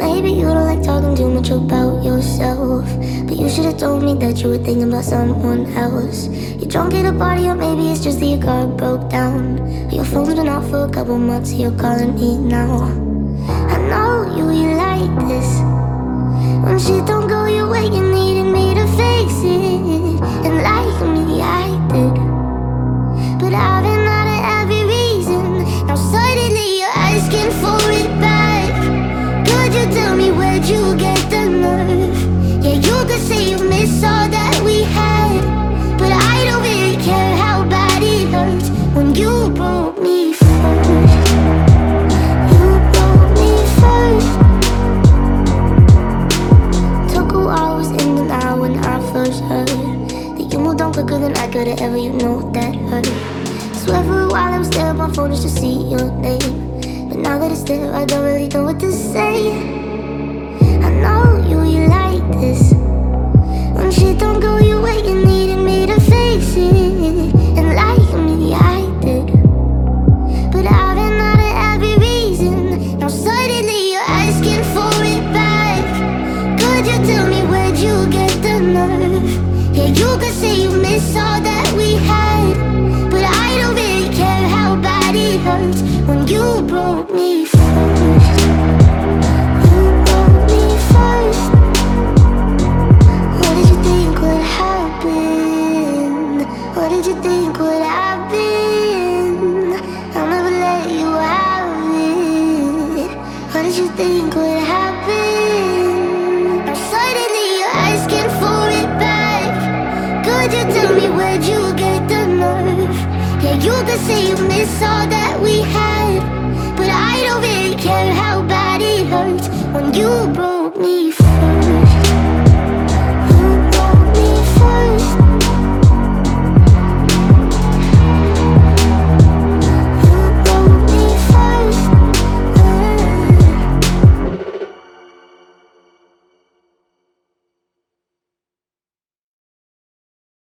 Maybe you don't like talking too much about yourself. But you should have told me that you were thinking about someone else. You're drunk at a party, or maybe it's just that your car broke down. Your phone's been off for a couple months, you're calling me now. I know you, you like this. When shit don't you get the nerve? Yeah, you could say you miss all that we had. But I don't really care how bad it hurts when you broke me first. You broke me first. Took a while, was in and out when I first heard that you moved on quicker than I could ever. You know that hurt. Swear for a while I was there on my phone just to see your name. But now that it's there, I don't really know what to say. This. When shit don't go your way, you needed me to fix it. And like me, I did. But I've been out of every reason. Now suddenly you're asking for it back. Could you tell me where'd you get the nerve? Yeah, you could say you miss all that we had. But I don't really care how bad it hurts when you broke me. What did you think would happen? I'll never let you have it. What did you think would happen? Now suddenly you're asking for it back. Could you tell me where'd you get the nerve? Yeah, you could say you miss all that we had. But I don't really care how bad it hurts when you broke.